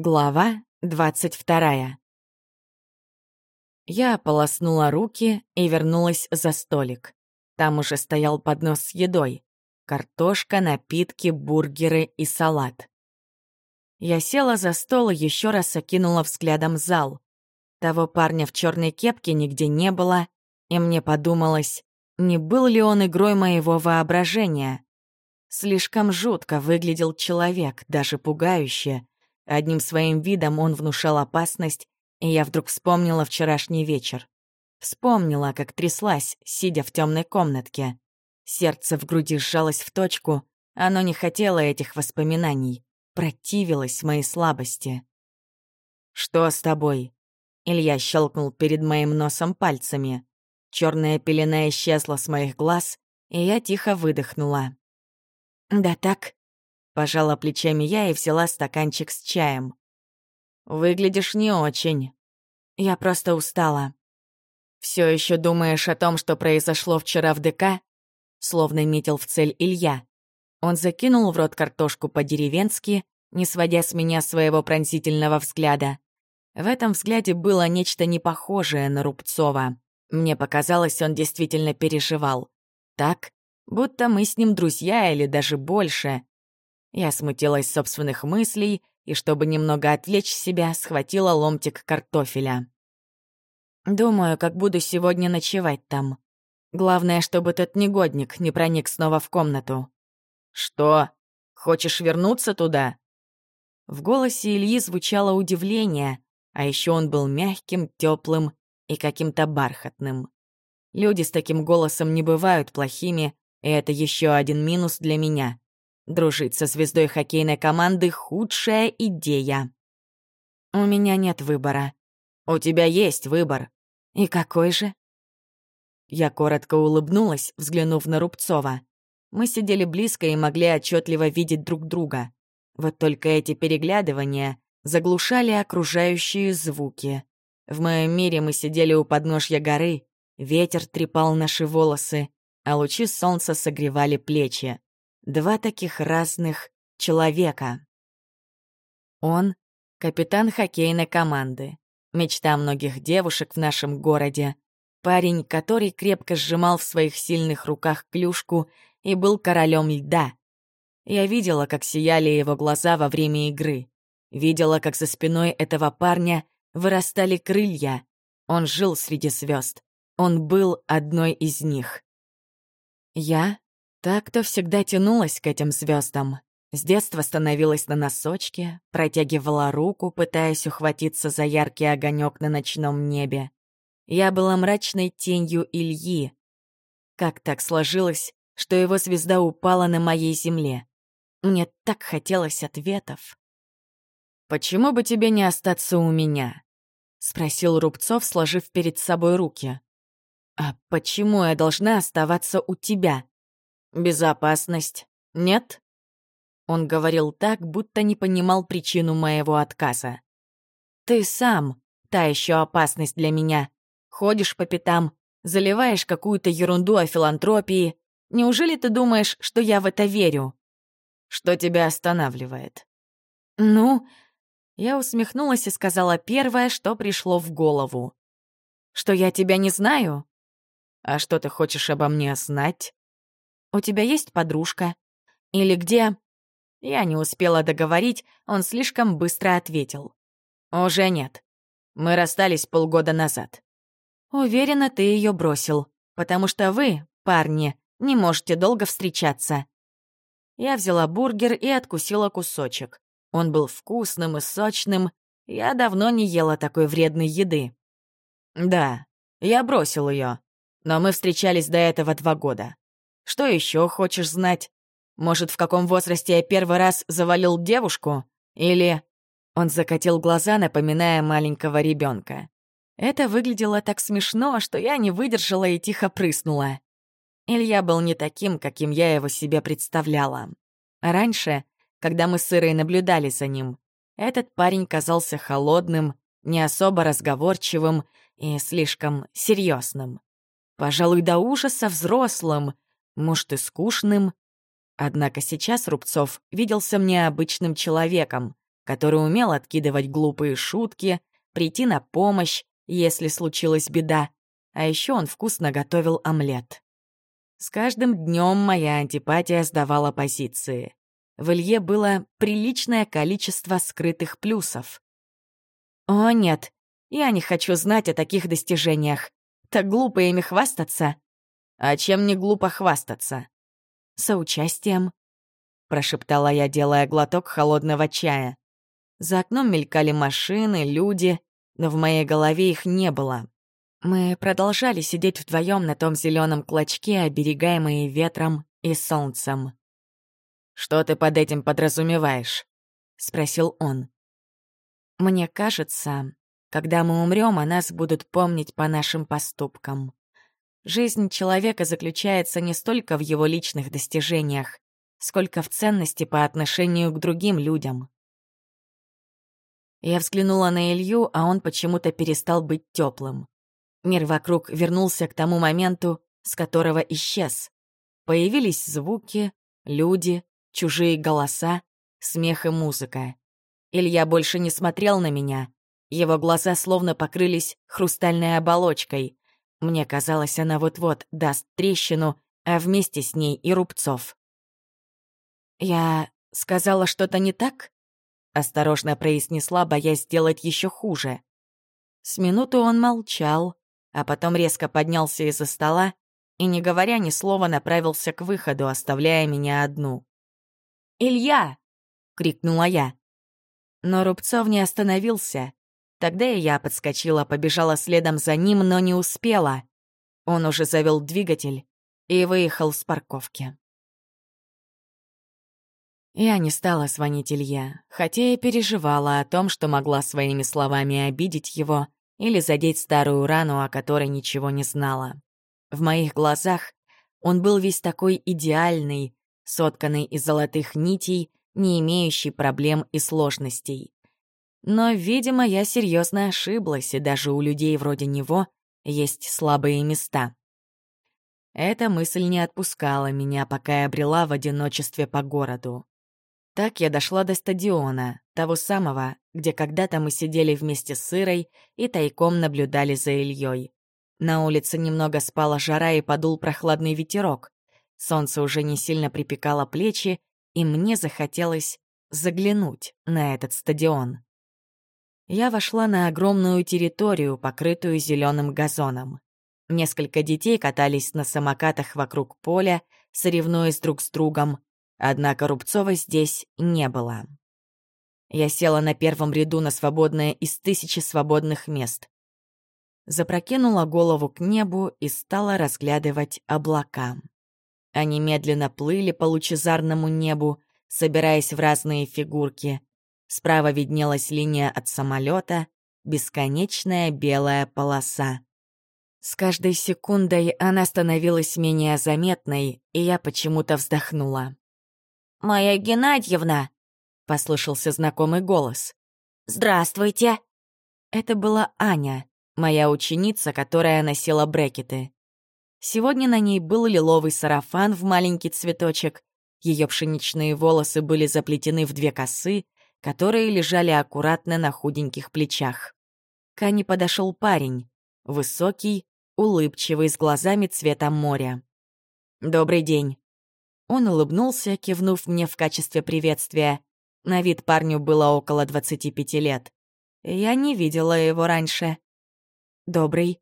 Глава двадцать вторая. Я ополоснула руки и вернулась за столик. Там уже стоял поднос с едой. Картошка, напитки, бургеры и салат. Я села за стол и еще раз окинула взглядом зал. Того парня в черной кепке нигде не было, и мне подумалось, не был ли он игрой моего воображения. Слишком жутко выглядел человек, даже пугающе, Одним своим видом он внушал опасность, и я вдруг вспомнила вчерашний вечер. Вспомнила, как тряслась, сидя в темной комнатке. Сердце в груди сжалось в точку, оно не хотело этих воспоминаний, противилось моей слабости. «Что с тобой?» Илья щелкнул перед моим носом пальцами. Черная пелена исчезла с моих глаз, и я тихо выдохнула. «Да так, Пожала плечами я и взяла стаканчик с чаем. «Выглядишь не очень. Я просто устала». Все еще думаешь о том, что произошло вчера в ДК?» Словно метил в цель Илья. Он закинул в рот картошку по-деревенски, не сводя с меня своего пронзительного взгляда. В этом взгляде было нечто непохожее на Рубцова. Мне показалось, он действительно переживал. Так, будто мы с ним друзья или даже больше. Я смутилась собственных мыслей и, чтобы немного отвлечь себя, схватила ломтик картофеля. Думаю, как буду сегодня ночевать там. Главное, чтобы тот негодник не проник снова в комнату. «Что? Хочешь вернуться туда?» В голосе Ильи звучало удивление, а еще он был мягким, теплым и каким-то бархатным. Люди с таким голосом не бывают плохими, и это еще один минус для меня. Дружить со звездой хоккейной команды — худшая идея. У меня нет выбора. У тебя есть выбор. И какой же? Я коротко улыбнулась, взглянув на Рубцова. Мы сидели близко и могли отчетливо видеть друг друга. Вот только эти переглядывания заглушали окружающие звуки. В моем мире мы сидели у подножья горы, ветер трепал наши волосы, а лучи солнца согревали плечи. Два таких разных человека. Он — капитан хоккейной команды, мечта многих девушек в нашем городе, парень, который крепко сжимал в своих сильных руках клюшку и был королем льда. Я видела, как сияли его глаза во время игры. Видела, как за спиной этого парня вырастали крылья. Он жил среди звезд. Он был одной из них. Я так-то всегда тянулась к этим звездам. С детства становилась на носочки, протягивала руку, пытаясь ухватиться за яркий огонек на ночном небе. Я была мрачной тенью Ильи. Как так сложилось, что его звезда упала на моей земле? Мне так хотелось ответов. «Почему бы тебе не остаться у меня?» — спросил Рубцов, сложив перед собой руки. «А почему я должна оставаться у тебя?» «Безопасность? Нет?» Он говорил так, будто не понимал причину моего отказа. «Ты сам, та еще опасность для меня. Ходишь по пятам, заливаешь какую-то ерунду о филантропии. Неужели ты думаешь, что я в это верю?» «Что тебя останавливает?» «Ну...» Я усмехнулась и сказала первое, что пришло в голову. «Что я тебя не знаю?» «А что ты хочешь обо мне знать?» У тебя есть подружка? Или где?» Я не успела договорить, он слишком быстро ответил. «Уже нет. Мы расстались полгода назад». «Уверена, ты ее бросил, потому что вы, парни, не можете долго встречаться». Я взяла бургер и откусила кусочек. Он был вкусным и сочным. Я давно не ела такой вредной еды. «Да, я бросил ее, но мы встречались до этого два года. Что еще хочешь знать? Может, в каком возрасте я первый раз завалил девушку? Или...» Он закатил глаза, напоминая маленького ребенка. Это выглядело так смешно, что я не выдержала и тихо прыснула. Илья был не таким, каким я его себе представляла. Раньше, когда мы с Ирой наблюдали за ним, этот парень казался холодным, не особо разговорчивым и слишком серьезным. Пожалуй, до ужаса взрослым — может, и скучным. Однако сейчас Рубцов виделся мне обычным человеком, который умел откидывать глупые шутки, прийти на помощь, если случилась беда. А еще он вкусно готовил омлет. С каждым днем моя антипатия сдавала позиции. В Илье было приличное количество скрытых плюсов. О, нет, я не хочу знать о таких достижениях. Так глупо ими хвастаться. А чем не глупо хвастаться? Соучастием, прошептала я, делая глоток холодного чая. За окном мелькали машины, люди, но в моей голове их не было. Мы продолжали сидеть вдвоем на том зеленом клочке, оберегаемые ветром и солнцем. «Что ты под этим подразумеваешь?» — спросил он. «Мне кажется, когда мы умрем, о нас будут помнить по нашим поступкам. Жизнь человека заключается не столько в его личных достижениях, сколько в ценности по отношению к другим людям. Я взглянула на Илью, а он почему-то перестал быть теплым. Мир вокруг вернулся к тому моменту, с которого исчез. Появились звуки, люди, чужие голоса, смех и музыка. Илья больше не смотрел на меня. Его глаза словно покрылись хрустальной оболочкой. Мне казалось, она вот-вот даст трещину, а вместе с ней и рубцов. «Я сказала что-то не так?» Осторожно произнесла, боясь сделать еще хуже. С минуту он молчал, а потом резко поднялся из-за стола и, не говоря ни слова, направился к выходу, оставляя меня одну. «Илья!» — крикнула я. Но Рубцов не остановился. Тогда и я подскочила, побежала следом за ним, но не успела. Он уже завел двигатель и выехал с парковки. Я не стала звонить Илье, хотя и переживала о том, что могла своими словами обидеть его или задеть старую рану, о которой ничего не знала. В моих глазах он был весь такой идеальный, сотканный из золотых нитей, не имеющий проблем и сложностей. Но, видимо, я серьезно ошиблась, и даже у людей вроде него есть слабые места. Эта мысль не отпускала меня, пока я обрела в одиночестве по городу. Так я дошла до стадиона, того самого, где когда-то мы сидели вместе с Сырой и тайком наблюдали за Ильей. На улице немного спала жара и подул прохладный ветерок. Солнце уже не сильно припекало плечи, и мне захотелось заглянуть на этот стадион. Я вошла на огромную территорию, покрытую зеленым газоном. Несколько детей катались на самокатах вокруг поля, соревнуясь друг с другом, Однако Рубцова здесь не было. Я села на первом ряду на свободное из тысячи свободных мест. Запрокинула голову к небу и стала разглядывать облака. Они медленно плыли по лучезарному небу, собираясь в разные фигурки. Справа виднелась линия от самолета, бесконечная белая полоса. С каждой секундой она становилась менее заметной, и я почему-то вздохнула. «Моя Геннадьевна!» — послышался знакомый голос. «Здравствуйте!» Это была Аня, моя ученица, которая носила брекеты. Сегодня на ней был лиловый сарафан в маленький цветочек, ее пшеничные волосы были заплетены в две косы, которые лежали аккуратно на худеньких плечах. К Ане подошел парень, высокий, улыбчивый, с глазами цвета моря. «Добрый день», он улыбнулся, кивнув мне в качестве приветствия. На вид парню было около 25 лет. Я не видела его раньше. Добрый.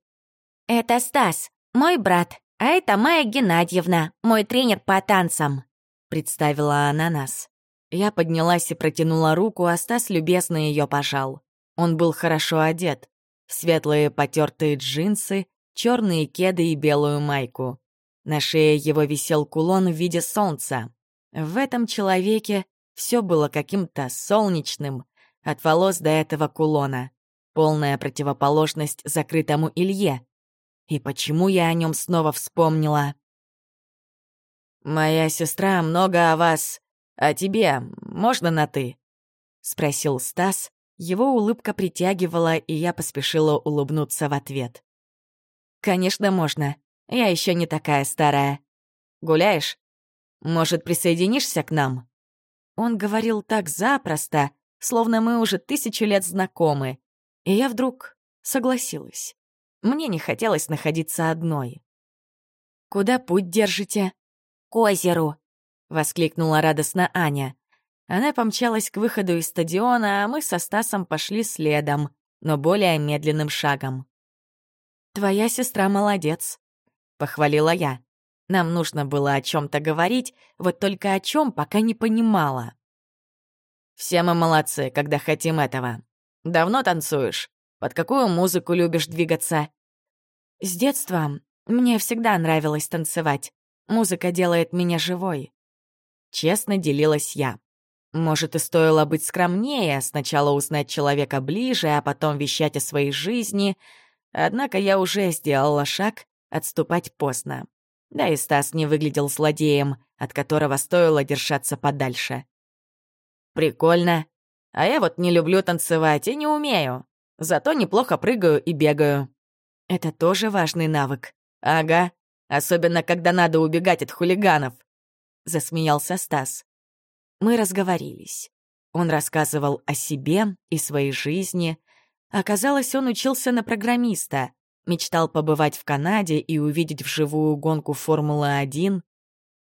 «Это Стас, мой брат, а это Майя Геннадьевна, мой тренер по танцам», — представила она нас. Я поднялась и протянула руку, а Стас любезно ее пожал. Он был хорошо одет. Светлые потертые джинсы, черные кеды и белую майку. На шее его висел кулон в виде солнца. В этом человеке все было каким-то солнечным, от волос до этого кулона. Полная противоположность закрытому Илье. И почему я о нем снова вспомнила? «Моя сестра много о вас, о тебе, можно на «ты»?» — спросил Стас. Его улыбка притягивала, и я поспешила улыбнуться в ответ. «Конечно, можно. Я еще не такая старая. Гуляешь? Может, присоединишься к нам?» Он говорил так запросто, словно мы уже тысячу лет знакомы. И я вдруг согласилась. Мне не хотелось находиться одной. «Куда путь держите?» «К озеру», — воскликнула радостно Аня. Она помчалась к выходу из стадиона, а мы со Стасом пошли следом, но более медленным шагом. «Твоя сестра молодец», — похвалила я. Нам нужно было о чем то говорить, вот только о чем пока не понимала. «Все мы молодцы, когда хотим этого. Давно танцуешь? Под какую музыку любишь двигаться?» «С детства мне всегда нравилось танцевать. Музыка делает меня живой». Честно делилась я. Может, и стоило быть скромнее, сначала узнать человека ближе, а потом вещать о своей жизни. Однако я уже сделала шаг, отступать поздно. Да и Стас не выглядел злодеем, от которого стоило держаться подальше. «Прикольно. А я вот не люблю танцевать и не умею. Зато неплохо прыгаю и бегаю». «Это тоже важный навык». «Ага. Особенно, когда надо убегать от хулиганов», — засмеялся Стас. Мы разговорились. Он рассказывал о себе и своей жизни. Оказалось, он учился на программиста, мечтал побывать в Канаде и увидеть вживую гонку Формулы-1.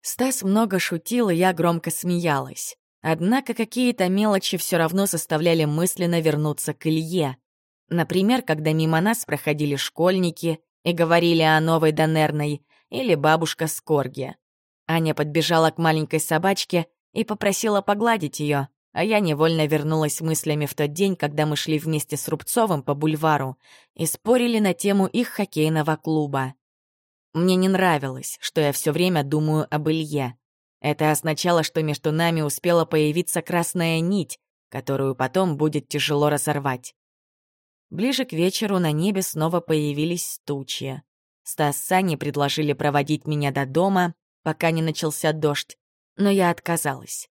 Стас много шутил, и я громко смеялась. Однако какие-то мелочи все равно заставляли мысленно вернуться к Илье. Например, когда мимо нас проходили школьники и говорили о новой Донерной или бабушка Скорге. Аня подбежала к маленькой собачке и попросила погладить ее, а я невольно вернулась мыслями в тот день, когда мы шли вместе с Рубцовым по бульвару и спорили на тему их хоккейного клуба. Мне не нравилось, что я все время думаю об Илье. Это означало, что между нами успела появиться красная нить, которую потом будет тяжело разорвать. Ближе к вечеру на небе снова появились тучи. Стас с Саней предложили проводить меня до дома, пока не начался дождь, но я отказалась.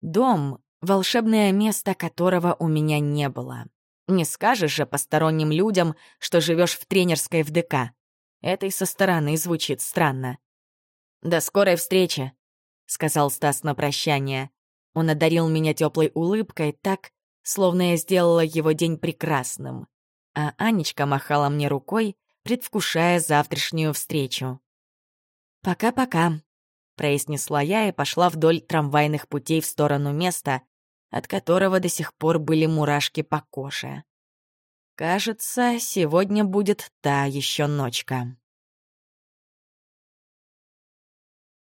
Дом — волшебное место, которого у меня не было. Не скажешь же посторонним людям, что живешь в тренерской в ДК. Это и со стороны звучит странно. «До скорой встречи», — сказал Стас на прощание. Он одарил меня теплой улыбкой так, словно я сделала его день прекрасным. А Анечка махала мне рукой, предвкушая завтрашнюю встречу. «Пока-пока», произнесла я и пошла вдоль трамвайных путей в сторону места, от которого до сих пор были мурашки по коже. Кажется, сегодня будет та еще ночка.